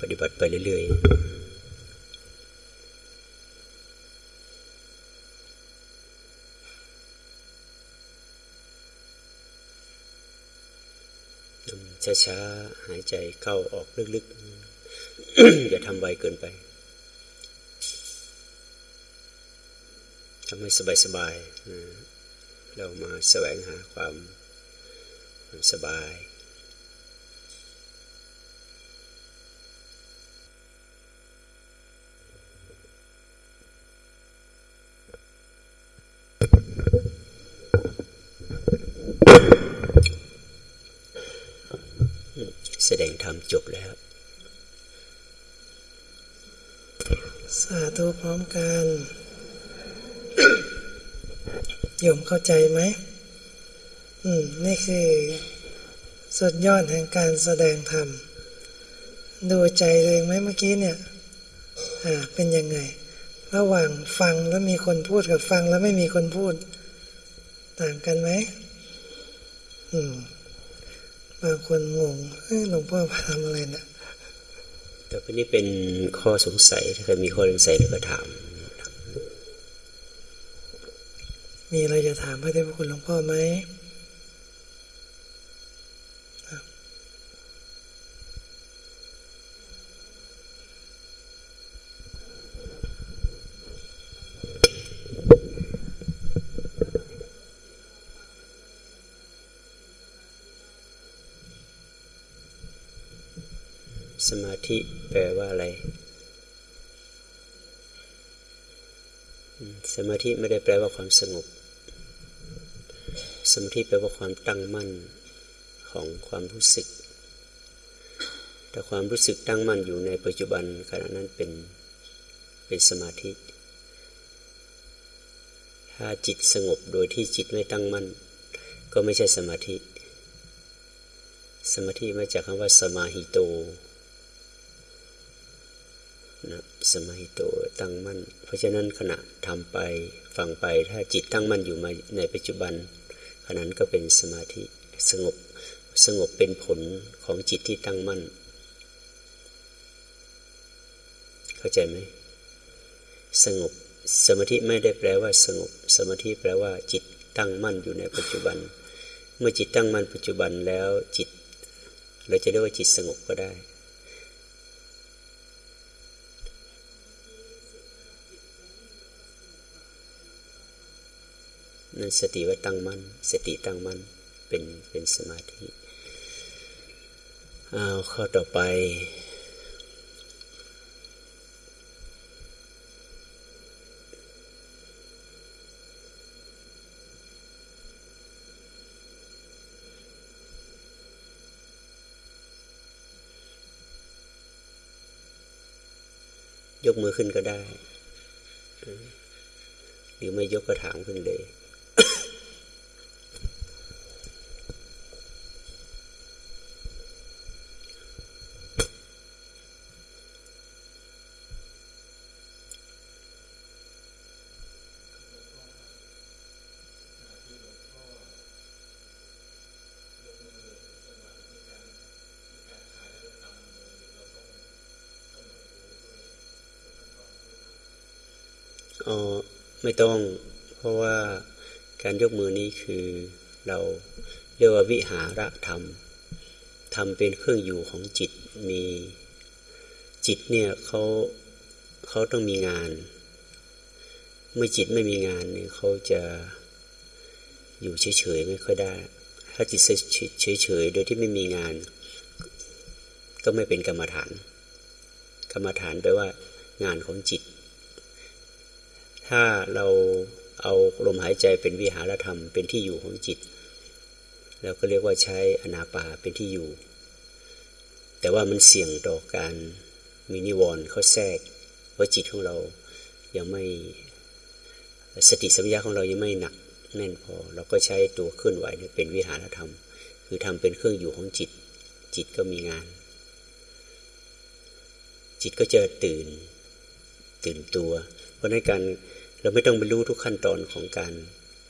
ปฏิบัติไปเรื่อยๆช้าๆ หายใจเข้าออกลึกๆ อย่าทำไวเกินไป ทำให้สบายๆเรามาแสวงหาความสบายแสดงธรรมจบแล้ว สาธุพร้อมกัน โยมเข้าใจไหมอืมนี่คือสุดยอดแห่งการแสดงธรรม ดูใจเลยไหมเมื่อกี้เนี่ยอ่าเป็นยังไง ระหว่างฟังแล้วมีคนพูดกับฟังแล้วไม่มีคนพูด ต่างกันไหมอืมบางคนงงหลวงพ่อทำอะไรนะี่ยแต่พนี้เป็นข้อสงสัยถ้าใครมีข้อสงสัยก็ถาม มีอะไรจะถามพระเดชพคุณหลวงพ่อไหมสมาธิแปลว่าอะไร สมาธิไม่ได้แปลว่าความสงบ สมาธิแปลว่าความตั้งมั่นของความรู้สึก แต่ความรู้สึกตั้งมั่นอยู่ในปัจจุบันขณะนั้นเป็นเป็นสมาธิ ถ้าจิตสงบโดยที่จิตไม่ตั้งมั่น ก็ไม่ใช่สมาธิ สมาธิมาจากคำว่าสมาหิโตนะ สมัยโตตั้งมั่น เพราะฉะนั้นขณะทำไปฟังไปถ้าจิตตั้งมั่นอยู่มาในปัจจุบันขณะนั้นก็เป็นสมาธิสงบสงบเป็นผลของจิตที่ตั้งมั่น เข้าใจไหมสงบสมาธิไม่ได้แปลว่าสงบ สมาธิแปลว่า จิตตั้งมั่นอยู่ในปัจจุบัน เมื่อจิตตั้งมั่นปัจจุบันแล้วจิต เราจะเรียกว่าจิตสงบก็ได้นั่น สติว่าตั้งมัน่นสติตั้งมัน่นเป็นเป็นสมาธิเอาข้อต่อไป ยกมือขึ้นก็ได้ หรือไม่ยกก็ถามขึ้นเลยอ๋อ ไม่ต้องเพราะว่าการยกมือนี้คือเราเรียกว่าวิหารธรรมทำเป็นเครื่องอยู่ของจิตมีจิตเนี่ยเขาเขาต้องมีงาน เมื่อจิตไม่มีงานเนี่ยเขาจะอยู่เฉยๆไม่ค่อยได้ ถ้าจิตเฉยๆโดยที่ไม่มีงาน ก็ไม่เป็นกรรมฐาน กรรมฐานแปลว่างานของจิต ถ้าเราเอาลมหายใจเป็นวิหารธรรมเป็นที่อยู่ของจิตเราก็เรียกว่าใช้อนาปาเป็นที่อยู่ แต่ว่ามันเสี่ยงต่อการมีนิวรณ์เขาแทรกว่าจิตของเรายังไม่สติสัมยาของเรายังไม่หนักแน่นพอ เราก็ใช้ตัวเคลื่อนไหวเป็นวิหารธรรม คือทำเป็นเครื่องอยู่ของจิต จิตก็มีงาน จิตก็จะตื่น ตื่นตัว เพราะในการเราไม่ต้องไปรู้ทุกขั้นตอนของการ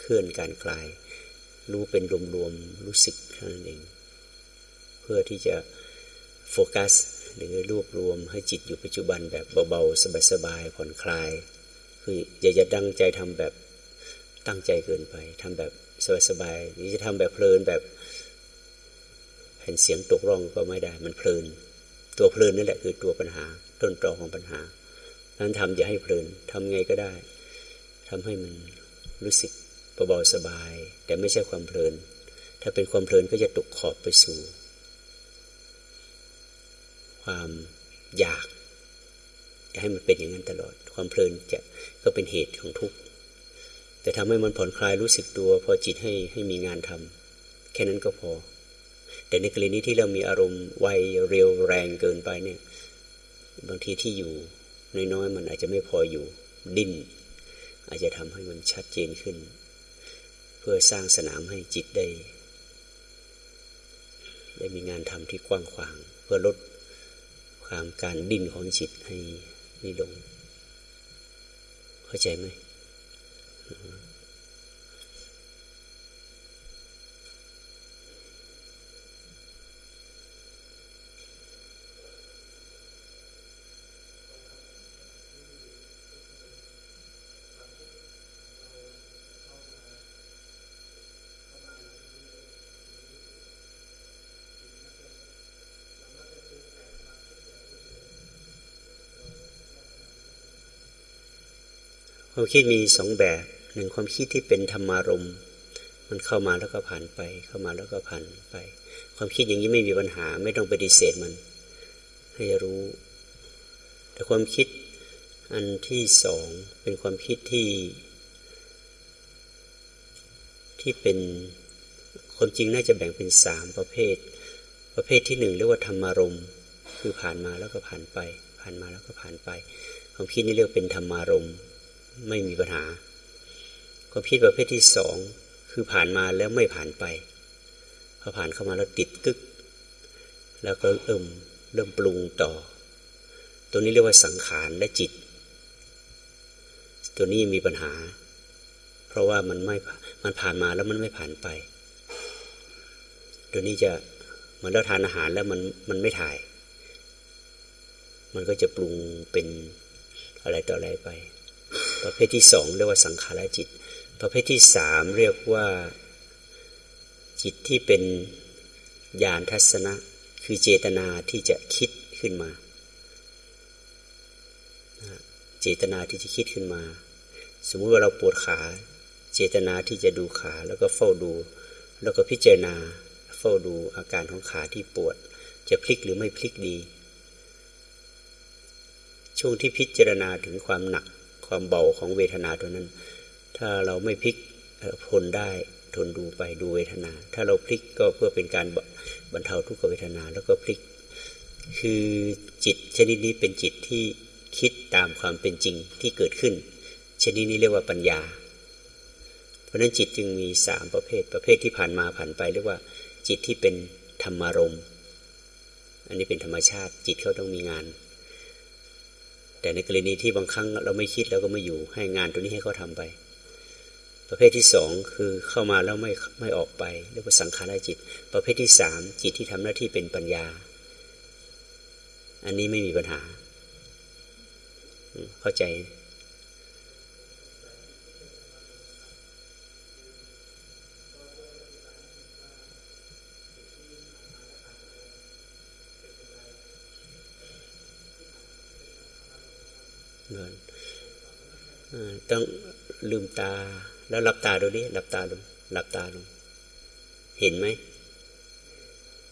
เคลื่อนการคลาย รู้เป็นรวมๆรู้สึกเท่านั้นเอง เพื่อที่จะโฟกัสหรือรวบรวมให้จิตอยู่ปัจจุบันแบบเบาๆ สบายๆผ่อนคลาย คืออย่าจะดังใจทำแบบตั้งใจเกินไปทำแบบสบายๆหรือจะทำแบบเพลินแบบแผ่นเสียงตกร่องก็ไม่ได้มันเพลิน ตัวเพลินนั่นแหละคือตัวปัญหาต้นตอของปัญหา นั้นทำอย่าให้เพลินทำไงก็ได้ทำให้มันรู้สึกเบาๆสบาย แต่ไม่ใช่ความเพลิน ถ้าเป็นความเพลินก็จะตกขอบไปสู่ ความอยากจะให้มันเป็นอย่างนั้นตลอด ความเพลินจะก็เป็นเหตุของทุกข์แต่ทำให้มันผ่อนคลายรู้สึกตัว พอจิตให้ให้มีงานทำแค่นั้นก็พอ แต่ในกรณีที่เรามีอารมณ์ไวเร็วแรงเกินไปเนี่ย บางทีที่อยู่ น้อยๆมันอาจจะไม่พออยู่ดิ้น อาจจะทำให้มันชัดเจนขึ้น เพื่อสร้างสนามให้จิตได้ ได้มีงานทำที่กว้างขวาง เพื่อลดความการดิ้นของจิตให้นี่ลง เข้าใจไหม ความคิดมีสองแบบหนึ่งความคิดที่เป็นธรรมารมณ์มันเข้ามาแล้วก็ผ่านไป เข้ามาแล้วก็ผ่านไป ความคิดอย่างนี้ไม่มีปัญหา ไม่ต้องปฏิเสธมัน ให้รู้ แต่ความคิดอันที่สองเป็นความคิดที่ ที่เป็นความจริงน่าจะแบ่งเป็นสามประเภท ประเภทที่หนึ่งเรียกว่าธรรมารมณ์คือผ่านมาแล้วก็ผ่านไป ผ่านมาแล้วก็ผ่านไป ความคิดนี้เรียกเป็นธรรมารมณ์ ไม่มีปัญหาความคิดประเภทที่สองคือผ่านมาแล้วไม่ผ่านไปพอผ่านเข้ามาแล้วติดกึก แล้วก็เริ่มเริ่มปรุงต่อ ตัวนี้เรียกว่าสังขารและจิต ตัวนี้มีปัญหา เพราะว่ามันไม่มันผ่านมาแล้วมันไม่ผ่านไป ตัวนี้จะเหมือนเราทานอาหารแล้วมันมันไม่ถ่าย มันก็จะปรุงเป็นอะไรต่ออะไรไป ประเภทที่สองเรียกว่าสังขารจิต ประเภทที่สามเรียกว่าจิตที่เป็นญาณทัศนะ คือเจตนาที่จะคิดขึ้นมา เจตนาที่จะคิดขึ้นมา สมมุติว่าเราปวดขา เจตนาที่จะดูขา แล้วก็เฝ้าดู แล้วก็พิจารณา เฝ้าดูอาการของขาที่ปวด จะพลิกหรือไม่พลิกดี ช่วงที่พิจารณาถึงความหนัก ความเบาของเวทนาตัวนั้น ถ้าเราไม่พลิกทนได้ทนดูไปดูเวทนา ถ้าเราพลิกก็เพื่อเป็นการบรรเทาทุกขเวทนาแล้วก็พลิก คือจิตชนิดนี้เป็นจิตที่คิดตามความเป็นจริงที่เกิดขึ้น ชนิดนี้เรียกว่าปัญญา เพราะนั้นจิตจึงมีสามประเภทประเภทที่ผ่านมาผ่านไปเรียกว่า จิตที่เป็นธรรมารมอันนี้เป็นธรรมชาติจิตเขาต้องมีงาน แต่ในกรณีที่บางครั้งเราไม่คิดแล้วก็ไม่อยู่ ให้งานตัวนี้ให้เขาทาไป ประเภทที่สองคือเข้ามาแล้วไม่ไม่ออกไปเรียกว่าสังขารจิต ประเภทที่สามจิตที่ทำหน้าที่เป็นปัญญา อันนี้ไม่มีปัญหา เข้าใจ ต้องลืมตา แล้วหลับตาดูดิหลับตาลงหลับตาลงเห็นไหม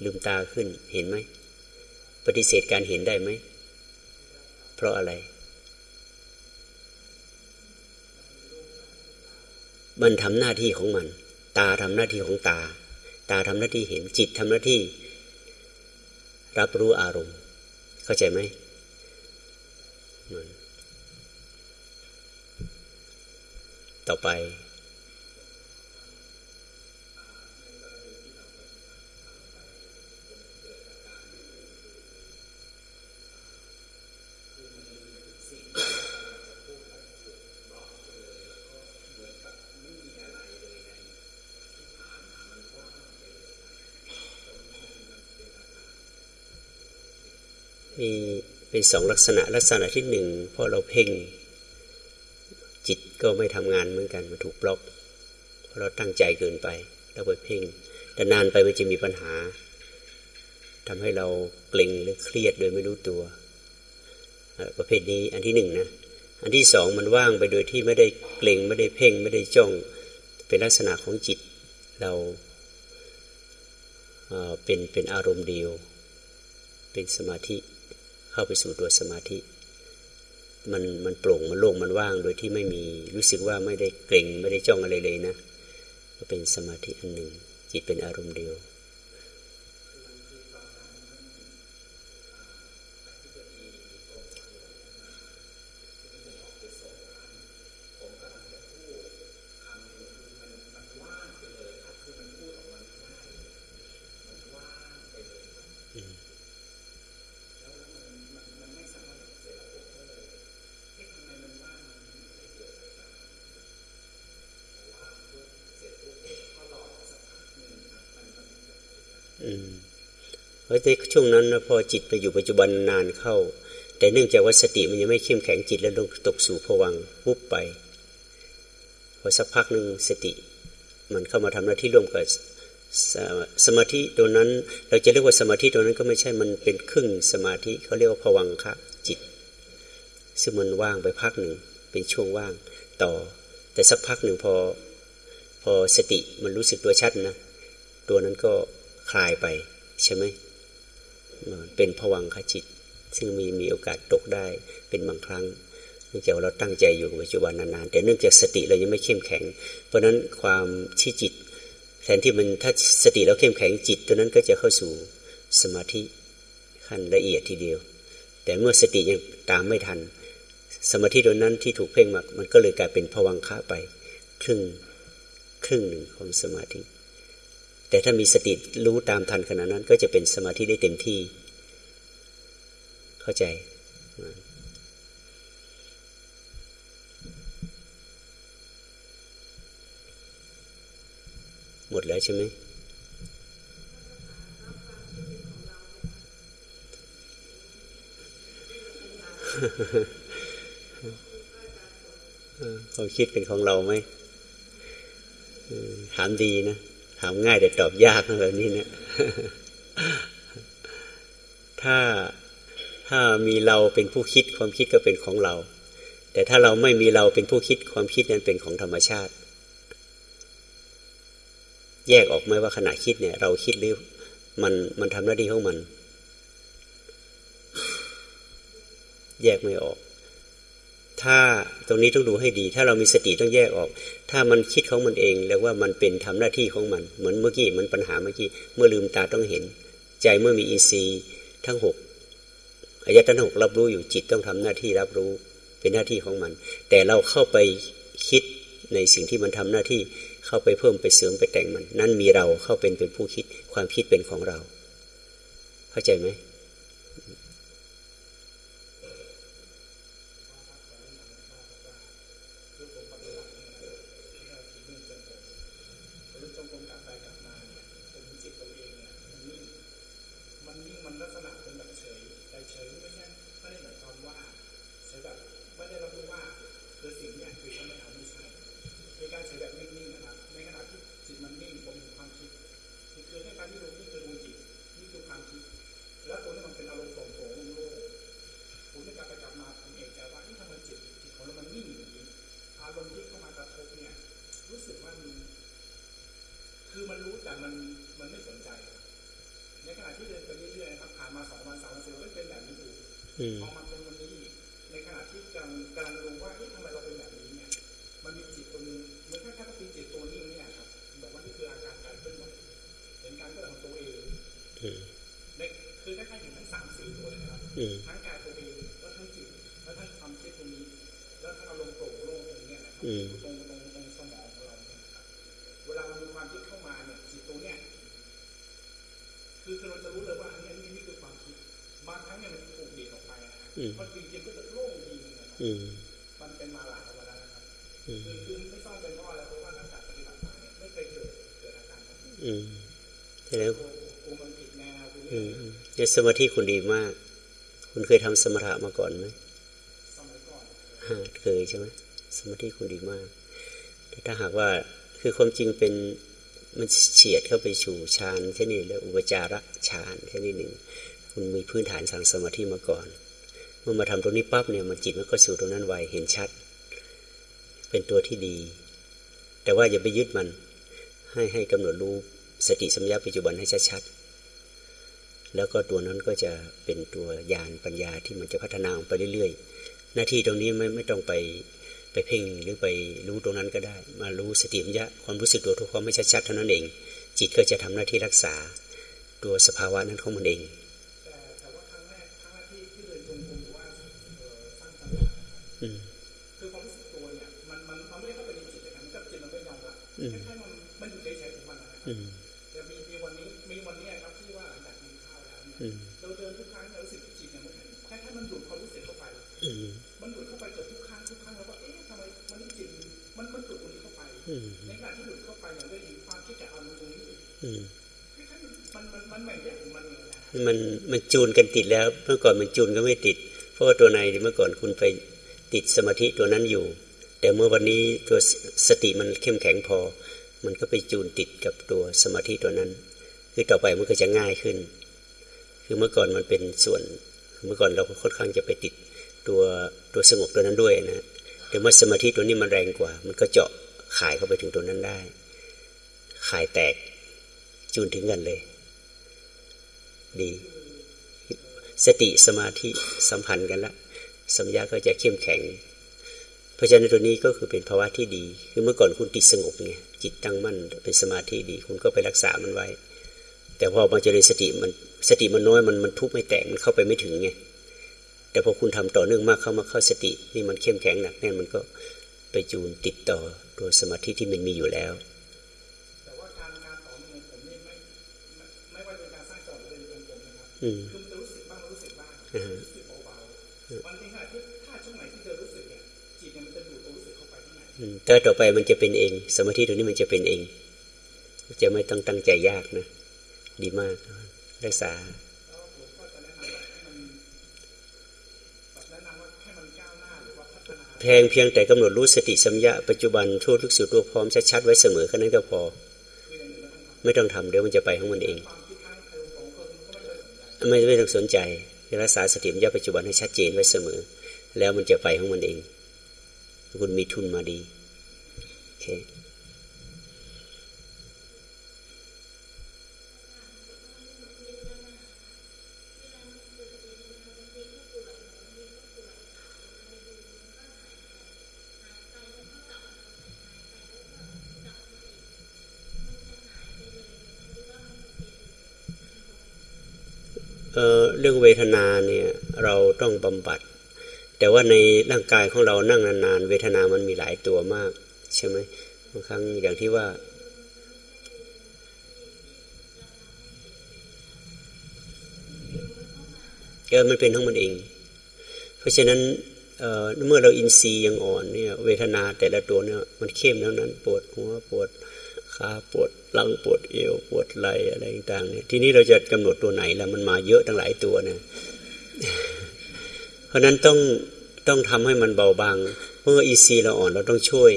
ลืมตาขึ้นเห็นไหมปฏิเสธการเห็นได้ไหม เพราะอะไร มันทำหน้าที่ของมัน ตาทำหน้าที่ของตา ตาทำหน้าที่เห็นจิตทำหน้าที่ รับรู้อารมณ์ เข้าใจไหม ต่อไป มีเป็นสองลักษณะลักษณะที่หนึ่งพอเราเพ่ง ก็ไม่ทำงานเหมือนกันมันถูกบล็อกเพราะเราตั้งใจเกินไปเราไปเพ่งแต่นานไปมันจะมีปัญหาทำให้เราเกร็งหรือเครียดโดยไม่รู้ตัว ประเภทนี้อันที่หนึ่งนะอันที่สองมันว่างไปโดยที่ไม่ได้เกร็งไม่ได้เพ่งไม่ได้จ้องเป็นลักษณะของจิตเราเป็นเป็นอารมณ์เดียว เป็นสมาธิเข้าไปสู่ตัวสมาธิ มันมันโปร่งมันโล่งมันว่าง โดยที่ไม่มีรู้สึกว่าไม่ได้เกร็งไม่ได้จ้องอะไรเลยนะก็เป็นสมาธิอันหนึ่งจิตเป็นอารมณ์เดียว ราะในช่วงนั้นพอจิตไปอยู่ปัจจุบันนานเข้า แต่เนื่องจากว่าสติมันยังไม่เข้มแข็งจิตแล้วลงตกสู่ผวังวุบไปพอสักพักหนึ่งสติ มันเข้ามาทำหน้าที่ร่วมกับสมาธิตัวนั้น เราจะเรียกว่าสมาธิตัวนั้นก็ไม่ใช่มันเป็นครึ่งสมาธิเขาเรียกว่าผวังคะจิต ซึ่งมันว่างไปพักหนึ่งเป็นช่วงว่างต่อ แต่สักพักหนึ่งพอพอสติมันรู้สึกตัวชัดนะ ตัวนั้นก็คลายไปใช่ไหม เป็นผวังขจิต ซึ่งมีมีโอกาสตกได้เป็นบางครั้งเนื่องจากเราตั้งใจอยู่กับปัจจุบันนานๆแต่เนื่องจากสติเรายังไม่เข้มแข็ง เพราะนั้นความที่จิต แทนที่มันถ้าสติเราเข้มแข็งจิต ตัวนั้นก็จะเข้าสู่สมาธิขั้นละเอียดทีเดียว แต่เมื่อสติยังตามไม่ทัน สมาธิตัวนั้นที่ถูกเพ่งมากมันก็เลยกลายเป็นผวังคะไป ครึ่งครึ่งหนึ่งของสมาธิ แต่ถ้ามีสติรู้ตามทันขณะนั้น ก็จะเป็นสมาธิได้เต็มที่ เข้าใจหมดแล้วใช่ไหมความคิดเป็นของเราไหมถามดีนะ ถามง่ายแต่ตอบยากแบบนี้เนี่ย ถ้าถ้ามีเราเป็นผู้คิดความคิดก็เป็นของเรา แต่ถ้าเราไม่มีเราเป็นผู้คิดความคิดนั้นเป็นของธรรมชาติ แยกออกไหมว่าขณะคิดเนี่ย เราคิดหรือมันมันทำหน้าที่ของมัน แยกไม่ออก ถ้าตรงนี้ต้องดูให้ดี ถ้าเรามีสติต้องแยกออก ถ้ามันคิดของมันเองแล้วว่ามันเป็นทำหน้าที่ของมัน เหมือนเมื่อกี้มันปัญหาเมื่อกี้เมื่อลืมตาต้องเห็น ใจเมื่อมีอินทรีย์ทั้งหกอายตนะหกรับรู้อยู่จิตต้องทำหน้าที่รับรู้เป็นหน้าที่ของมัน แต่เราเข้าไปคิดในสิ่งที่มันทำหน้าที่เข้าไปเพิ่มไปเสริมไปแต่งมัน นั่นมีเราเข้าเป็นเป็นผู้คิดความคิดเป็นของเรา เข้าใจไหมพอมาเป็นวันนี้ในขณะที่ กำลังกำลังรู้ว่าทำไมเราเป็นแบบนี้เนี่ย มันมีจิตตัวนึงมันแค่แค่เป็นจิตตัวนี้เนี่ยครับบอกว่านี่คืออาการการเคลื่อนไหวเห็นการเคลื่อนไหวของตัวเองในคือแค่เห็นทั้งสามสี่ตัวเลยครับทั้งกายตัวเองแล้วทั้งจิตแล้วทั้งความคิดตรงนี้ แล้วทั้งอารมณ์โปร่งโล่งตรงนี้นะครับตรงตรงตรงสมองของเราเนี่ยครับเวลามันมีความคิดเข้ามาเนี่ยจิตตัวเนี้ยคือคือเราจะรู้เลยว่าอันนี้นี่คือความคิดบางครั้งเนี่ยมันถูกดีดออกไปนะมันจริงๆก็จะโล่งดีนะครับ มันเป็นมาหลายวันแล้วนะครับคือคือไม่ต้องเป็นพ่อแล้วเพราะว่าตั้งแต่ปฏิบัติมาเนี่ยไม่เคยเกิดเกิดอาการแบบนี้ใช่แล้วกูมันผิดแนวกูเนี่ยสมาธิคุณดีมากคคุณเคยทำสมถะมาก่อนไหมสมัยก่อนฮะเคยใช่ไหมสมาธิคุณดีมากแต่ถ้าหากว่าคือความจริงเป็นมันเฉียดเข้าไปสู่ฌานแค่นี้แล้วอุปจาระฌานแค่นี้หนึ่งคุณมีพื้นฐานทางสมาธิมาก่อน เมื่อมาทำตรงนี้ปั๊บเนี่ยมันจิตมันก็สู่ตรงนั้นไวเห็นชัด เป็นตัวที่ดี แต่ว่าอย่าไปยึดมัน ให้ให้กำหนดรู้สติสัมยาปัจจุบันให้ชัดๆแล้วก็ตัวนั้นก็จะเป็นตัวญาณปัญญาที่มันจะพัฒนาไปเรื่อยๆ หน้าที่ตรงนี้ไม่ไม่ต้องไปไปเพ่งหรือไปรู้ตรงนั้นก็ได้ มารู้สติสัมยาความรู้สึกตัวทุกความไม่ชัดๆเท่านั้นเอง จิตก็จะทำหน้าที่รักษา ตัวสภาวะนั้นของมันเอง คือความรู้สึกตัวเนี่ยมันมันมันไม่ได้เข้าไปในจิตเลยนะมันก็จิตมันไม่ยอมรับอืมแค่มันมันอยู่เฉยๆของมันนะครับอืมแต่มีมีวันนี้มีวันนี้ครับที่ว่าอยากกินข้าวแล้วเนี่ยอืมเราเดินทุกครั้งเรารู้สึกจิตเนี่ยมันแค่แค่มันดูดความรู้สึกเข้าไปอืมมันดูดเข้าไปเกือบทุกครั้งทุกครั้งแล้วก็เอ๊ะทำไมมันนี่จิตมันมันดูดตรงนี้เข้าไปอืมในขณะที่ดูดเข้าไปเนี่ยเราเห็นความคิดกับอารมณ์ตรงนี้อีกอืมคล้ายๆมันมันมันแบ่งแยกของมันอย่างไรนะมันมันจูนกันติดแล้วเมื่อก่อนมันจูนก็ไม่ติด เพราะว่าตัวในเมื่อก่อนคุณไป ติดสมาธิตัวนั้นอยู่ แต่เมื่อวันนี้ตัวสติมันเข้มแข็งพอ มันก็ไปจูนติดกับตัวสมาธิตัวนั้น คือต่อไปมันก็จะง่ายขึ้น คือเมื่อก่อนมันเป็นส่วน เมื่อก่อนเราค่อนข้างจะไปติดตัวตัวสงบตัวนั้นด้วยนะแต่เมื่อสมาธิตัวนี้มันแรงกว่า มันก็เจาะขายเข้าไปถึงตัวนั้นได้ ขายแตกจูนถึงกันเลย ดี สติสมาธิสัมพันธ์กันละ สัมยาก็จะเข้มแข็ง เพราะฉะนั้นตัวนี้ก็คือเป็นภาวะที่ดี คือเมื่อก่อนคุณติดสงบไงจิตตั้งมั่นเป็นสมาธิดี คุณก็ไปรักษามันไว้ แต่พอมาเจริญสติมันสติมันน้อยมันมันทุบไม่แตกมันเข้าไปไม่ถึงไงแต่พอคุณทำต่อเนื่องมากเข้ามาเข้าสติ นี่มันเข้มแข็งหนักแน่นมันก็ไปจูนติดต่อตัวสมาธิที่มันมีอยู่แล้วแต่ว่าการการต่อเนื่องผมนี่ไม่ไม่ไม่ว่าเป็นการสร้างจอดหรือเดินจงกรมนะครับอืมคือมันจะรู้สึกบ้างรู้สึกบ้างอ่าฮะรู้สึกเบาๆวัน ถ้าไปข้างในอืมแต่ต่อไปมันจะเป็นเอง สมาธิตัวนี้มันจะเป็นเอง จะไม่ต้องตั้งใจยากนะ ดีมากรักษาแพงเพียงแต่กำหนดรู้สติสัมยาปัจจุบันทั่วทุกสิ่งตัวพร้อมชัดๆไว้เสมอแค่นั้นก็พอ ไม่ต้องทำเดี๋ยวมันจะไปของมันเอง ไม่ไม่ต้องสนใจรักษาสติสัมยาปัจจุบันให้ชัดเจนไว้เสมอ แล้วมันจะไปของมันเอง คุณมีทุนมาดีโอเคเอ่อเรื่องเวทนาเนี่ยเราต้องบำบัด แต่ว่าในร่างกายของเรานั่งนานๆ เวทนามันมีหลายตัวมาก ใช่ไหมบางครั้งอย่างที่ว่าเออมันเป็นของมันเอง เพราะฉะนั้นเออเมื่อเราอินทรีย์ยังอ่อนเนี่ย เวทนาแต่ละตัวเนี่ย มันเข้มทั้งนั้น ปวดหัวปวดขาปวดหลังปวดเอวปวดไหล่อะไรต่างๆเนี่ยทีนี้เราจะกำหนดตัวไหนแล้วมันมาเยอะตั้งหลายตัวเนี่ย เพราะฉะนั้นต้อง ต้องทำให้มันเบาบาง เมื่ออินทรีย์เราอ่อนเราต้องช่วย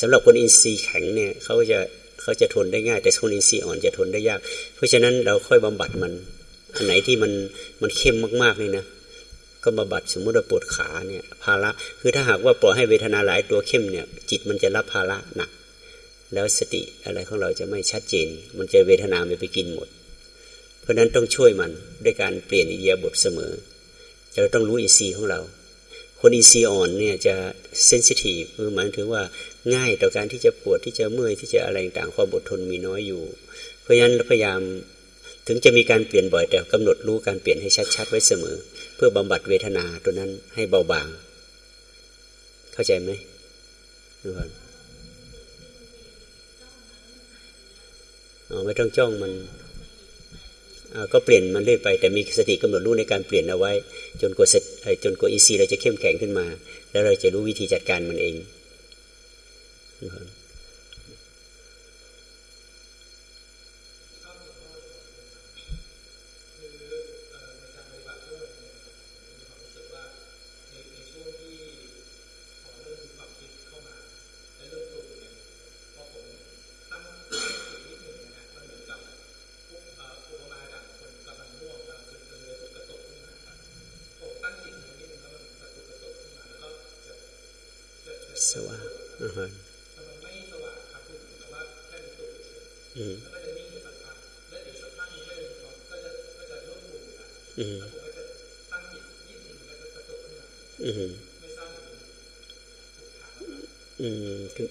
สำหรับคนอินทรีย์แข็งเนี่ยเขาจะเขาจะทนได้ง่าย แต่คนอินทรีย์อ่อนจะทนได้ยาก เพราะฉะนั้นเราค่อยบำบัดมัน อันไหนที่มันมันเข้มมากๆนี่นะก็บำบัดสมมติเราปวดขาเนี่ยภาระคือถ้าหากว่าปล่อยให้เวทนาหลายตัวเข้มเนี่ย จิตมันจะรับภาระหนัก แล้วสติอะไรของเราจะไม่ชัดเจน มันจะเวทนามันไปกินหมด เพราะฉะนั้นต้องช่วยมันด้วยการเปลี่ยนอิริยบถเสมอเราต้องรู้อินทรีย์ของเรา คนอินทรีย์อ่อนเนี่ยจะเซนซิทีฟคือหมายถึงว่าง่ายต่อการที่จะปวดที่จะเมื่อยที่จะอะไรต่างๆความอดทนมีน้อยอยู่ เพราะฉะนั้นพยายามถึงจะมีการเปลี่ยนบ่อยแต่กำหนดรู้การเปลี่ยนให้ชัดๆไว้เสมอ เพื่อบำบัดเวทนาตัวนั้นให้เบาบาง เข้าใจไหมดูก่อนอ๋อไม่ต้องจ้องมัน ก็เปลี่ยนมันเรื่อยไป แต่มีสติกำหนดรู้ในการเปลี่ยนเอาไว้ จนกว่าเอ่อจนกว่าอีซีเราจะเข้มแข็งขึ้นมา แล้วเราจะรู้วิธีจัดการมันเองดูก่อน คือเอ่อในการปฏิบัติด้วยนะครับ สว่างอาหารแต่มันไม่สว่างครับคือแต่ว่าแค่เป็นตัวเฉย อืม แล้วก็จะนิ่งอยู่สักพักแล้วเดี๋ยวสักพักนึงก็จะก็จะก็จะร่วมหมู่ละ อืม แล้วผมก็จะตั้งจิตยิ่งถึงก็จะกระตุกขึ้น มาอืมไม่ทราบว่าผมถูกถามว่าอืมคือ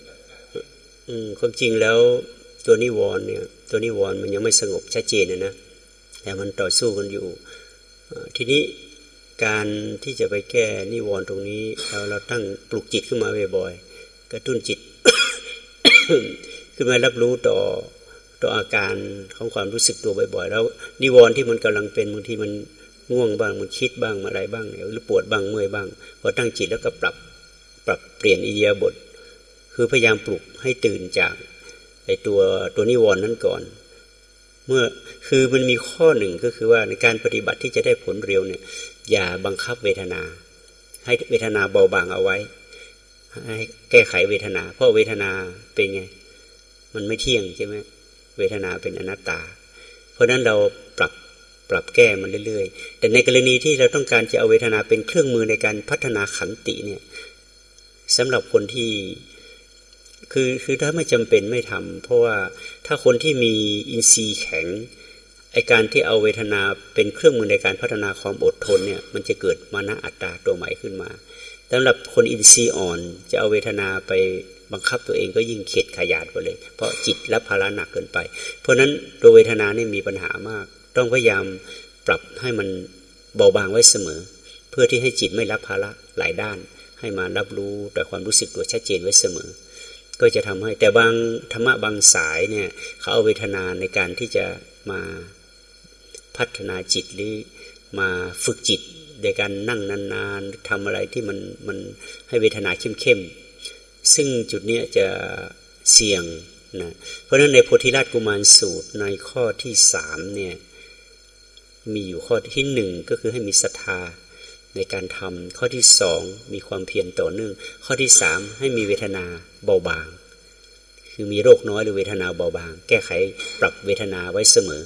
อืมความจริงแล้วตัวนิวรณ์เนี่ย ตัวนิวรณ์มันยังไม่สงบชัดเจนนะนะแต่มันต่อสู้กันอยู่ ทีนี้การที่จะไปแก้นิวรณ์ตรงนี้ เราเราตั้งปลุกจิตขึ้นมาบ่อยๆกระตุ้นจิต ขึ้นมารับรู้ต่อ ต่ออาการของความรู้สึกตัวบ่อย ๆ แล้วนิวรณ์ที่มันกำลังเป็นบางทีมันง่วงบ้างมันคิดบ้างอะไรบ้างหรือปวดบ้างเมื่อยบ้างพอตั้งจิตแล้วก็ปรับปรับเปลี่ยนอิเดียบท คือพยายามปลุกให้ตื่นจากไอตัวตัวนิวรณ์นั้นก่อน เมื่อคือมันมีข้อหนึ่งก็คือว่าในการปฏิบัติที่จะได้ผลเร็วเนี่ย อย่าบังคับเวทนา ให้เวทนาเบาบางเอาไว้ ให้แก้ไขเวทนา เพราะเวทนาเป็นไง มันไม่เที่ยงใช่ไหม เวทนาเป็นอนัตตา เพราะฉะนั้นเราปรับปรับแก้มันเรื่อยๆ แต่ในกรณีที่เราต้องการจะเอาเวทนาเป็นเครื่องมือในการพัฒนาขันติเนี่ยสำหรับคนที่คือคือถ้าไม่จำเป็นไม่ทำเพราะว่าถ้าคนที่มีอินทรีย์แข็งไอการที่เอาเวทนาเป็นเครื่องมือในการพัฒนาความอดทนเนี่ยมันจะเกิดมานะอัตตาตัวใหม่ขึ้นมาสำหรับคนอินทรีย์อ่อน จะเอาเวทนาไป บังคับตัวเองก็ยิ่งเข็ดขยาดไปเลย เพราะจิตรับภาระหนักเกินไป เพราะฉะนั้นตัวเวทนานี่มีปัญหามาก ต้องพยายามปรับให้มันเบาบางไว้เสมอ เพื่อที่ให้จิตไม่รับภาระหลายด้าน ให้มารับรู้แต่ความรู้สึกตัวชัดเจนไว้เสมอ ก็จะทำให้แต่บางธรรมะบางสายเนี่ยเขาเอาเวทนาในการที่จะมาพัฒนาจิตหรือมาฝึกจิตในการนั่งนานๆทำอะไรที่มันมันให้เวทนาเข้มๆ ซึ่งจุดนี้จะเสี่ยงนะเพราะฉะนั้นในโพธิราชกุมารสูตรในข้อที่สามเนี่ยมีอยู่ข้อที่หนึ่งก็คือให้มีศรัทธาในการทำข้อที่สองมีความเพียรต่อเนื่อง ข้อที่สามให้มีเวทนาเบาบาง คือมีโรคน้อยหรือเวทนาเบาบาง แก้ไขปรับเวทนาไว้เสมอ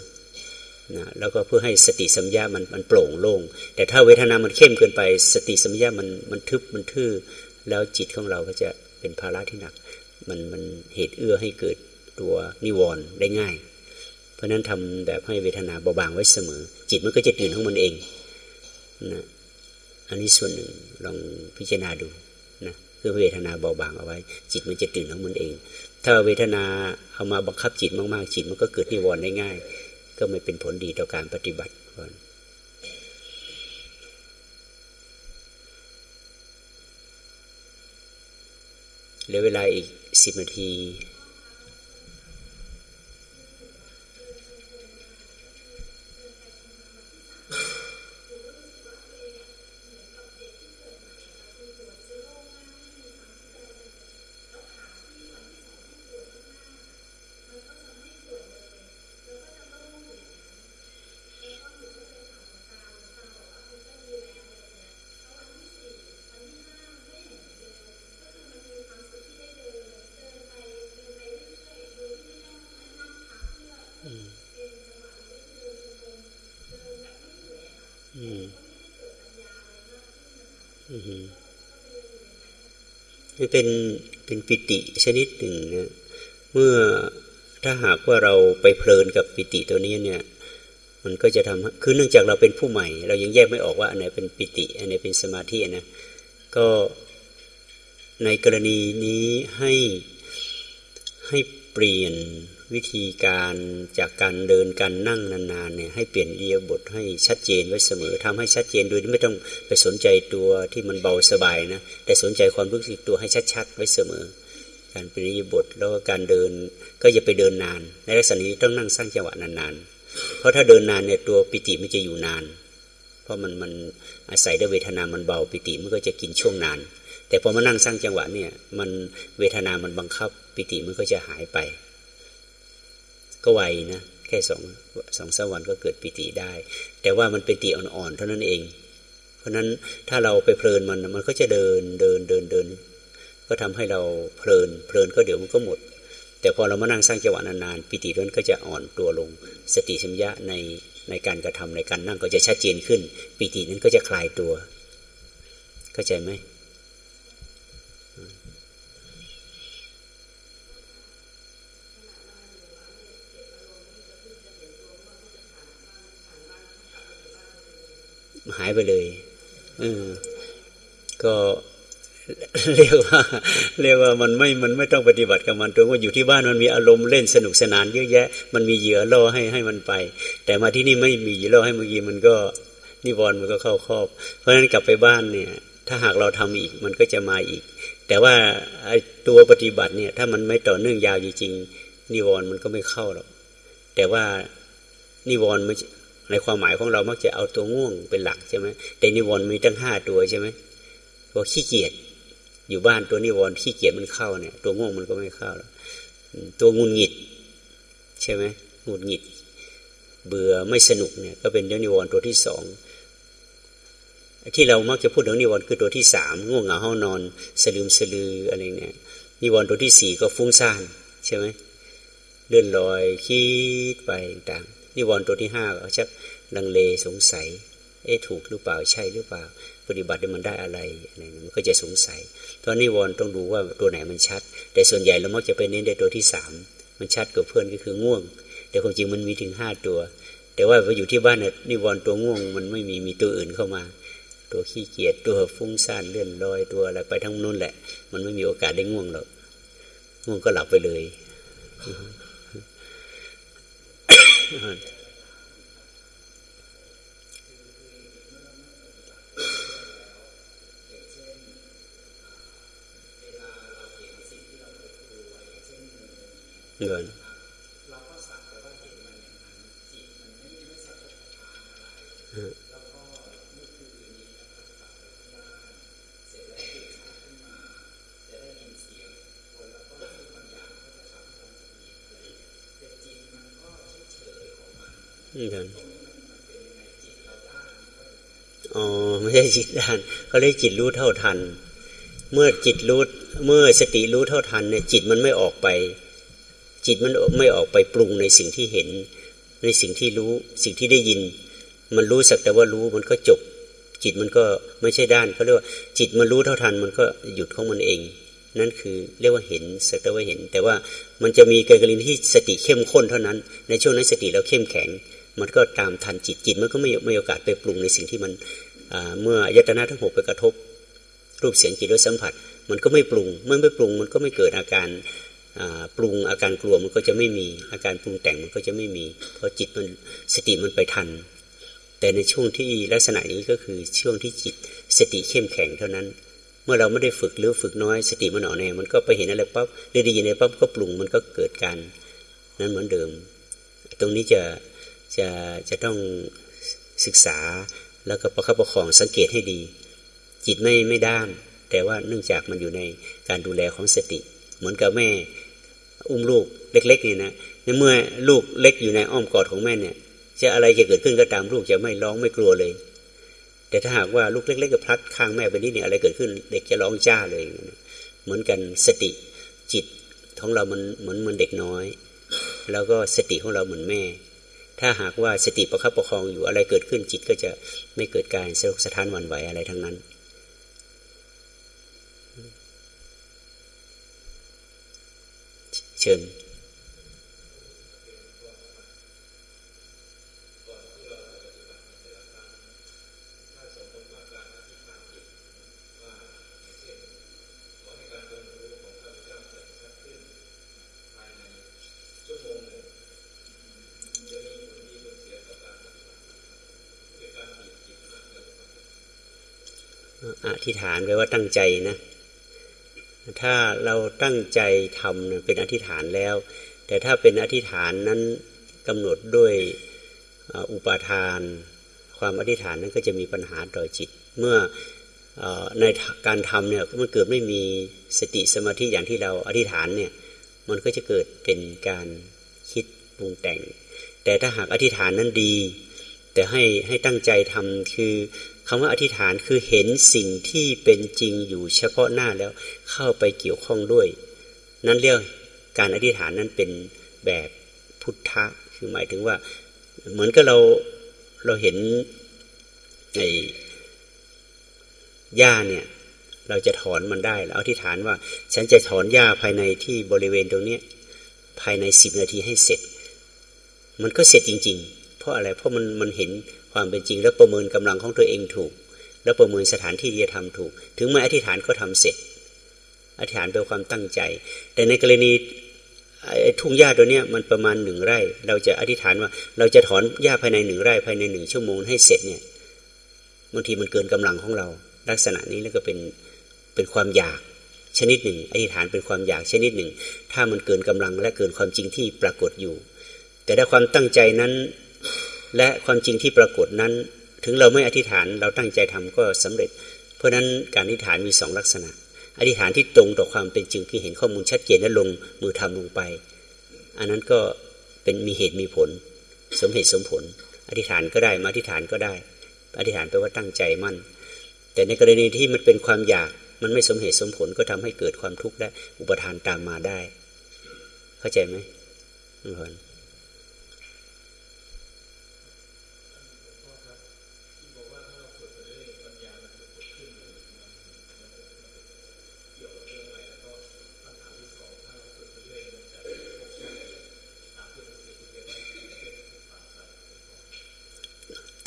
นะแล้วก็เพื่อให้สติสัมยามันมันโปร่งโล่ง แต่ถ้าเวทนามันเข้มเกินไป สติสัมยามันมันทึบมันทื่อ แล้วจิตของเราก็จะ เป็นภาระที่หนัก มันมันเหตุเอื้อให้เกิดตัวนิวรณ์ได้ง่าย เพราะนั้นทำแบบให้เวทนาเบาบางไว้เสมอ จิตมันก็จะตื่นของมันเองนะอันนี้ส่วนหนึ่งลองพิจารณาดูนะคือเวทนาเบาบางเอาไว้ จิตมันจะตื่นของมันเอง ถ้าเวทนาเอามาบังคับจิตมากๆ จิตมันก็เกิดนิวรณ์ได้ง่าย ก็ไม่เป็นผลดีต่อการปฏิบัติ เหลือเวลาอีกสิบนาที นี่เป็นเป็นปิติชนิดหนึ่งนะเมื่อถ้าหากว่าเราไปเพลินกับปิติตัวนี้เนี่ย มันก็จะทำคือเนื่องจากเราเป็นผู้ใหม่ เรายังแยกไม่ออกว่าอันไหนเป็นปิติ อันไหนเป็นสมาธินะก็ในกรณีนี้ให้ให้ เปลี่ยนวิธีการจากการเดินการนั่งนานๆเนี่ยให้เปลี่ยนเรียบทให้ชัดเจนไว้เสมอทำให้ชัดเจนโดยที่ไม่ต้องไปสนใจตัวที่มันเบาสบายนะแต่สนใจความรู้สึกตัวให้ชัดๆไว้เสมอ การเปลี่ยนเรียบทแล้วก็การเดินก็อย่าไปเดินนาน ในลักษณะนี้ต้องนั่งสร้างจังหวะนานๆ เพราะถ้าเดินนานเนี่ยตัวปิติมันจะอยู่นาน เพราะมันมันอาศัยด้วยเวทนามันเบาปิติมันก็จะกินช่วงนาน แต่พอมานั่งสร้างจังหวะเนี่ย มันเวทนามันบังคับ ปิติมันก็จะหายไป ก็ไวนะแค่สองสองสวันก็เกิดปิติได้ แต่ว่ามันเป็นติอ่อนๆเท่านั้นเอง เพราะนั้นถ้าเราไปเพลินมันมันก็จะเดินเดินเดินเดิน ก็ทำให้เราเพลิน เพลินก็เดี๋ยวมันก็หมด แต่พอเรามานั่งสร้างจังหวะนานๆปิตินั้นก็จะอ่อนตัวลง สติสัมยะในในการกระทำในการนั่งก็จะชัดเจนขึ้น ปิตินั้นก็จะคลายตัว เข้าใจไหม หายไปเลยอืมก็เรียกว่า เรียกว่ามันไม่มันไม่ต้องปฏิบัติกับมันตรงว่าอยู่ที่บ้านมันมีอารมณ์เล่นสนุกสนานเยอะแยะ มันมีเหยื่อล่อให้ให้มันไป แต่มาที่นี่ไม่มีเหยื่อล่อให้เมื่อกี้มันก็นิวรณ์มันก็เข้าครอบ เพราะฉะนั้นกลับไปบ้านเนี่ย ถ้าหากเราทำอีกมันก็จะมาอีก แต่ว่าตัวปฏิบัติเนี่ย ถ้ามันไม่ต่อเนื่องยาวจริงๆนิวรณ์มันก็ไม่เข้าหรอกแต่ว่านิวรณ์ ในความหมายของเรามักจะเอาตัวง่วงเป็นหลักใช่ไหมแต่นิวรณ์มีตั้งห้าตัวใช่ไหมตัวขี้เกียจอยู่บ้านตัวนิวรณ์ขี้เกียจมันเข้าเนี่ย ตัวง่วงมันก็ไม่เข้าแล้วตัวงุนหงิด ใช่ไหมงุนหงิด เบื่อไม่สนุกเนี่ย ก็เป็นเรื่องนิวรณ์ตัวที่สองที่เรามักจะพูดถึงนิวรณ์คือตัวที่สามง่วงเหงาห้านอน สลืมสลืออะไรเนี่ยนิวรณ์ตัวที่สี่ก็ฟุ้งซ่านใช่ไหมเลื่อนลอยคิดไปต่าง นิวรณ์ตัวที่ห้าก็ชักลังเลสงสัย เอ๊ะถูกหรือเปล่าใช่หรือเปล่า ปฏิบัติมันได้อะไรอะไรมันก็จะสงสัยตอนนิวรณ์ต้องดูว่าตัวไหนมันชัด แต่ส่วนใหญ่เรามักจะไปเน้นในตัวที่สามมันชัดกว่าเพื่อนก็คือง่วง แต่ความจริงมันมีถึงห้าตัว แต่ว่าไปอยู่ที่บ้านเนี่ยนิวรณ์ตัวง่วงมันไม่มีมีตัวอื่นเข้ามา ตัวขี้เกียจตัวฟุ้งซ่านเลื่อนลอยตัวอะไรไปทั้งนู้นแหละ มันไม่มีโอกาสได้ง่วงหรอกง่วงก็หลับไปเลย เงินเราก็สักแต่ว่าเห็นมันอย่างนั้นจิตมันไม่ไม่สักทานอะไรแล้วก็เมื่อคืนนี้นะครับกลับไปที่บ้านเสร็จแล้วตื่นเช้าขึ้นมาจะได้ยินเสียงคนแล้วก็ทุกบางอย่างก็จะทำทำสติอะไรแต่จิตมันก็เฉยๆของมั นี่กันอ๋อไม่ใช่จิตด้านเขาเรียกจิตรู้เท่าทัน เมื่อจิตรู้เมื่อสติรู้เท่าทันเนี่ยจิตมันไม่ออกไป จิตมันไม่ออกไปปรุงในสิ่งที่เห็น ในสิ่งที่รู้สิ่งที่ได้ยิน มันรู้สักแต่ว่ารู้มันก็จบ จิตมันก็ไม่ใช่ด้านเขาเรียกว่า จิตมันรู้เท่าทัน มันก็หยุดของมันเอง นั่นคือเรียกว่าเห็นสักแต่ว่าเห็น แต่ว่ามันจะมีเการกรณีที่สติเข้มข้นเท่านั้น ในช่วงนั้นสติเราเข้มแข็ง มันก็ตามทันจิตจิตมันก็ไม่ไม่โอกาสไปปรุงในสิ่งที่มันเมื่อยตนาทั้งหกไปกระทบ รูปเสียงจิตรสสัมผัส มันก็ไม่ปรุงเมื่อไม่ปรุงมันก็ไม่เกิดอาการปรุงอาการกลัวมันก็จะไม่มีอาการปรุงแต่งมันก็จะไม่มีเพราะจิตมันสติมันไปทัน แต่ในช่วงที่ลักษณะนี้ก็คือช่วงที่จิตสติเข้มแข็งเท่านั้น เมื่อเราไม่ได้ฝึกหรือฝึกน้อย สติมันอ่อนแอมันก็ไปเห็นอะไรปั๊บได้ยินอะไรปั๊บก็ปรุงมันก็เกิดการนั้นเหมือนเดิม ตรงนี้จะ จะจะต้องศึกษาแล้วก็ประคับประคองสังเกตให้ดี จิตไม่ไม่ด้าน แต่ว่าเนื่องจากมันอยู่ในการดูแลของสติ เหมือนกับแม่อุ้มลูกเล็กๆนี่นะในเมื่อลูกเล็กอยู่ในอ้อมกอดของแม่เนี่ย จะอะไรจะเกิดขึ้นก็ตามลูกจะไม่ร้องไม่กลัวเลย แต่ถ้าหากว่าลูกเล็กๆกับพลัดข้างแม่ไปนิดเนี่ยอะไรเกิดขึ้น เด็กจะร้องจ้าเลย เหมือนกันสติจิตของเรามันเหมือนเหมือนเด็กน้อย แล้วก็สติของเราเหมือนแม่ ถ้าหากว่าสติประคับประคองอยู่อะไรเกิดขึ้นจิตก็จะไม่เกิดการสะทกสะท้านหวั่นไหวอะไรทั้งนั้นเชิญอ ธิษฐานไว้ว่าตั้งใจนะ ถ้าเราตั้งใจทำเป็นอธิษฐานแล้ว แต่ถ้าเป็นอธิษฐานนั้นกำหนดด้วยอุปาทาน ความอธิษฐานนั้นก็จะมีปัญหาต่อจิต เมื่อในการทำเนี่ยมันเกิดไม่มีสติสมาธิอย่างที่เราอธิษฐานเนี่ยมันก็จะเกิดเป็นการคิดปรุงแต่ง แต่ถ้าหากอธิษฐานนั้นดี แต่ให้ให้ตั้งใจทำคือ คำว่าอธิษฐานคือเห็นสิ่งที่เป็นจริงอยู่เฉพาะหน้าแล้วเข้าไปเกี่ยวข้องด้วย นั่นเรียกการอธิษฐานนั้นเป็นแบบพุทธะคือหมายถึงว่า เหมือนกับเราเราเห็นไอ้หญ้าเนี่ยเราจะถอนมันได้แล้วอธิษฐานว่า ฉันจะถอนหญ้าภายในที่บริเวณตรงนี้ภายในสิบนาทีให้เสร็จ มันก็เสร็จจริง ๆ เพราะอะไรเพราะมันมันเห็น ความเป็นจริง แล้วประเมินกำลังของตัวเองถูก แล้วประเมินสถานที่ที่จะทำถูก ถึงเมื่ออธิษฐานก็ทำเสร็จ อธิษฐานเป็นความตั้งใจ แต่ในกรณีทุ่งหญ้าตัวนี้มันประมาณหนึ่งไร่ เราจะอธิษฐานว่า เราจะถอนหญ้าภายในหนึ่งไร่ภายในหนึ่งชั่วโมงให้เสร็จเนี่ยบางทีมันเกินกำลังของเรา ลักษณะนี้แล้วก็เป็นเป็นความอยากชนิดหนึ่ง อธิษฐานเป็นความอยากชนิดหนึ่ง ถ้ามันเกินกำลังและเกินความจริงที่ปรากฏอยู่ แต่ถ้าความตั้งใจนั้น และความจริงที่ปรากฏนั้น ถึงเราไม่อธิษฐานเราตั้งใจทำก็สำเร็จ เพราะฉะนั้นการอธิษฐานมีสองลักษณะ อธิษฐานที่ตรงต่อความเป็นจริงคือเห็นข้อมูลชัดเจนและลงมือทำลงไป อันนั้นก็เป็นมีเหตุมีผล สมเหตุสมผล อธิษฐานก็ได้มาอธิษฐานก็ได้ อธิษฐานแปลว่าตั้งใจมั่น แต่ในกรณีที่มันเป็นความอยากมันไม่สมเหตุสมผลก็ทำให้เกิดความทุกข์และอุปทานตามมาได้ เข้าใจไหมทุกคน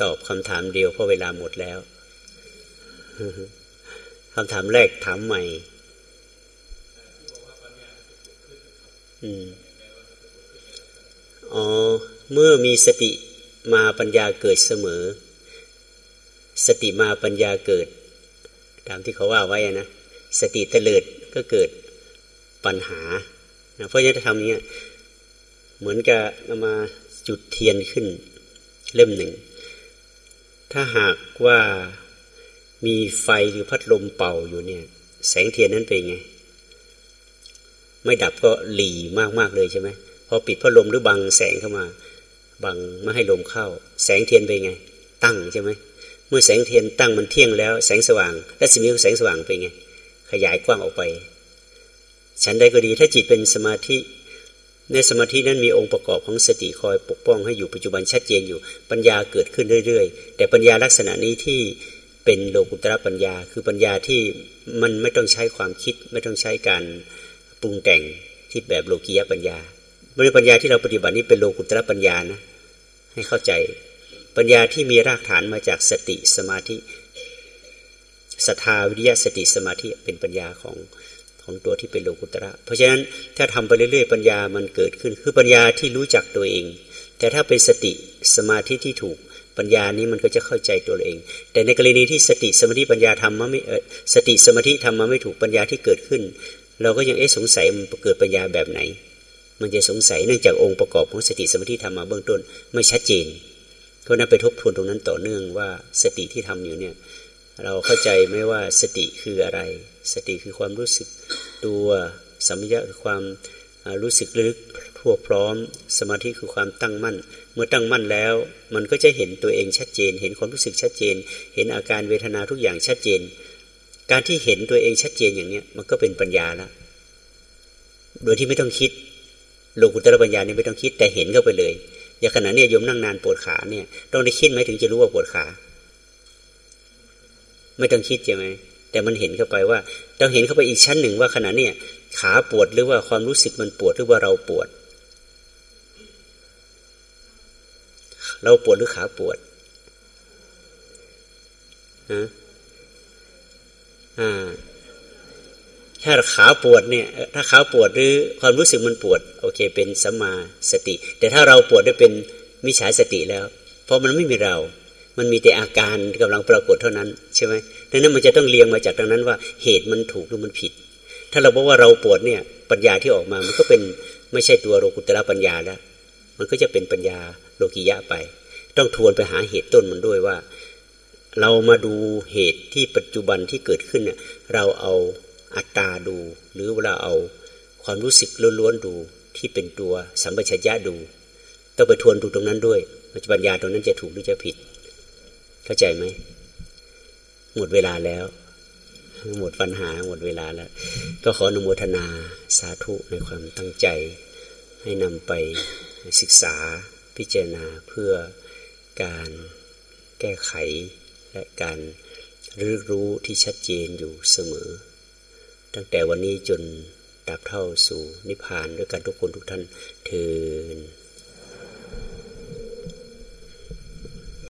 ตอบคำถามเดียวเพราะเวลาหมดแล้วคำถามแรกถามใหม่ อืมอ๋อ เมื่อมีสติมาปัญญาเกิดเสมอ สติมาปัญญาเกิด ตามที่เขาว่าไว้นะ สติเตลิดก็เกิดปัญหานะเพราะฉะนั้นทำนี้ยเหมือนกับมาจุดเทียนขึ้นเล่มหนึ่ง ถ้าหากว่ามีไฟหรือพัดลมเป่าอยู่เนี่ย แสงเทียนนั้นเป็นไง ไม่ดับก็หลีมากๆเลยใช่ไหมพอปิดพัดลมหรือบังแสงเข้ามา บังไม่ให้ลมเข้า แสงเทียนเป็นไง ตั้งใช่ไหมเมื่อแสงเทียนตั้งมันเที่ยงแล้ว แสงสว่าง และสมีของแสงสว่างเป็นไง ขยายกว้างออกไป ฉันใดก็ดีถ้าจิตเป็นสมาธิ ในสมาธินั้นมีองค์ประกอบของสติคอยปกป้องให้อยู่ปัจจุบันชัดเจนอยู่ ปัญญาเกิดขึ้นเรื่อยๆ แต่ปัญญาลักษณะนี้ที่เป็นโลกุตระปัญญา คือปัญญาที่มันไม่ต้องใช้ความคิด ไม่ต้องใช้การปรุงแต่งที่แบบโลกียปัญญาบริปัญญาที่เราปฏิบัตินี้เป็นโลกุตระปัญญานะให้เข้าใจ ปัญญาที่มีรากฐานมาจากสติสมาธิศรัทธาวิริยะสติสมาธิเป็นปัญญาของ ของตัวที่เป็นโลกุตระ เพราะฉะนั้นถ้าทำไปเรื่อยๆปัญญามันเกิดขึ้น คือปัญญาที่รู้จักตัวเอง แต่ถ้าเป็นสติสมาธิที่ถูกปัญญานี้มันก็จะเข้าใจตัวเอง แต่ในกรณีที่สติสมาธิปัญญาทำมาไม่สติสมาธิทำมาไม่ถูกปัญญาที่เกิดขึ้น เราก็ยังเอ๊ะสงสัยมันเกิดปัญญาแบบไหน มันจะสงสัยเนื่องจากองค์ประกอบของสติสมาธิทำมาเบื้องต้น ไม่ชัดเจนก็นั้นไปทบทวนตรงนั้นต่อเนื่องว่าสติที่ทำอยู่เนี่ย เราเข้าใจไหมว่าสติคืออะไร สติคือความรู้สึกตัวสัมยาคือความรู้สึกลึกทั่วพร้อม สมาธิคือความตั้งมั่น เมื่อตั้งมั่นแล้ว มันก็จะเห็นตัวเองชัดเจน เห็นความรู้สึกชัดเจน เห็นอาการเวทนาทุกอย่างชัดเจน การที่เห็นตัวเองชัดเจนอย่างเนี้ยมันก็เป็นปัญญาแล้วโดยที่ไม่ต้องคิดโลกุตระปัญญานี่ไม่ต้องคิดแต่เห็นเข้าไปเลย อย่างขณะนี้ยมนั่งนานปวดขาเนี่ยต้องได้คิดไหมถึงจะรู้ว่าปวดขา ไม่ต้องคิดใช่ไหมแต่มันเห็นเข้าไปว่าต้องเห็นเข้าไปอีกชั้นหนึ่งว่าขณะเนี้ยขาปวดหรือว่าความรู้สึกมันปวดหรือว่าเราปวด เราปวดหรือขาปวดฮะอ่าถ้าขาปวดเนี่ย ถ้าขาปวดหรือความรู้สึกมันปวด โอเค เป็นสัมมาสติ แต่ถ้าเราปวดได้เป็นมิจฉาสติแล้ว เพราะมันไม่มีเรา มันมีแต่อาการกำลังปรากฏเท่านั้นใช่ไหมดังนั้นมันจะต้องเรียงมาจากตรงนั้นว่าเหตุมันถูกหรือมันผิด ถ้าเราบอกว่าเราปวดเนี่ยปัญญาที่ออกมามันก็เป็นไม่ใช่ตัวโลกุตระปัญญาแล้ว มันก็จะเป็นปัญญาโลกิยะไป ต้องทวนไปหาเหตุต้นมันด้วยว่า เรามาดูเหตุที่ปัจจุบันที่เกิดขึ้นเนี่ยเราเอาอัตตาดู หรือเราเอาความรู้สึกล้วนๆดูที่เป็นตัวสัมปชัญญะดู ต้องไปทวนดูตรงนั้นด้วยปัญญาตรงนั้นจะถูกหรือจะผิด เข้าใจไหมหมดเวลาแล้ว หมดปัญหาหมดเวลาแล้ว ก็ขออนุโมทนาสาธุในความตั้งใจ ให้นำไปศึกษาพิจารณาเพื่อการแก้ไขและการรู้รู้ที่ชัดเจนอยู่เสมอ ตั้งแต่วันนี้จนดับเท่าสู่นิพพานด้วยกันทุกคนทุกท่านเทิน